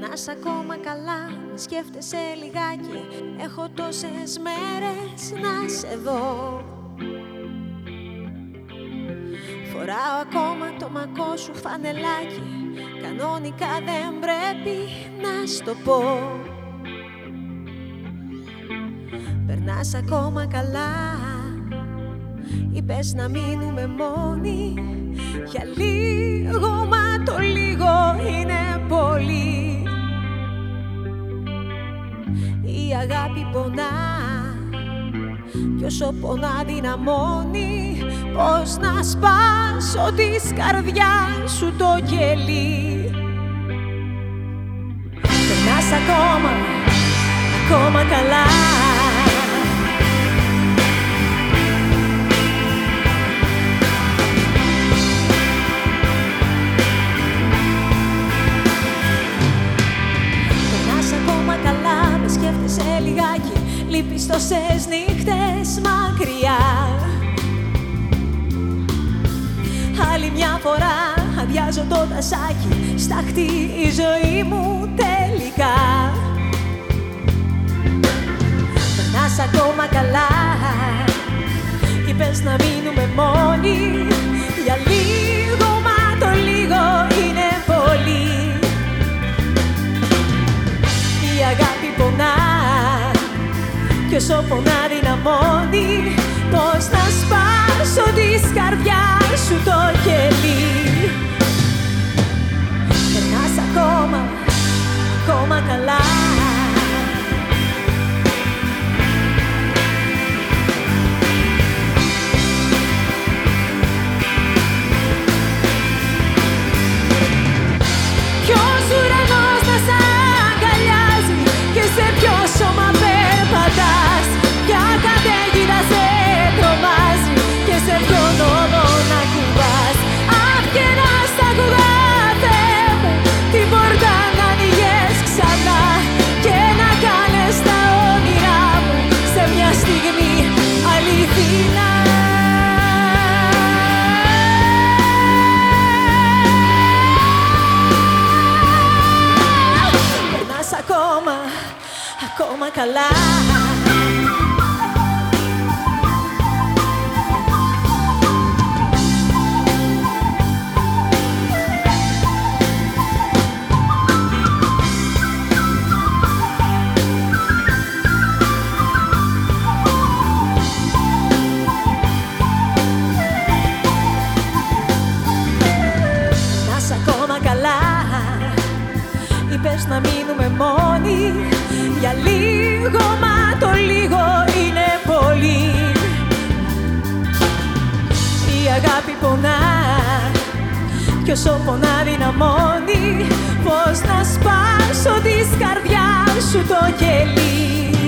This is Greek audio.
Περνάς ακόμα καλά, με σκέφτεσαι λιγάκι. Έχω τόσες μέρες να σε δω. Φοράω ακόμα το μακό σου φανελάκι. Κανονικά δεν πρέπει να στο πω. Περνάς ακόμα καλά. Είπες να μείνουμε μόνοι. Για λίγο Η αγάπη πονά. Κι όσο πονά δυναμώνει Πώς να σπάσω της καρδιάς σου το κελί Περνάς ακόμα, ακόμα καλά Λείπεις τόσες νύχτες μακριά. Άλλη μια φορά αδειάζω το τασάκι Στάχτη η ζωή μου τελικά. Περνάς ακόμα καλά Κι όσο πονά δυναμώνει. Πώς να σπάσω της καρδιάς σου το κελί ακόμα καλά Περνάς ακόμα καλά Είπες να μείνουμε μόνοι. Για λίγο μα το λίγο είναι πολύ. Η αγάπη πονά Κι όσο πονά δυναμώνει Πώς να σπάσω της καρδιάς σου το κελί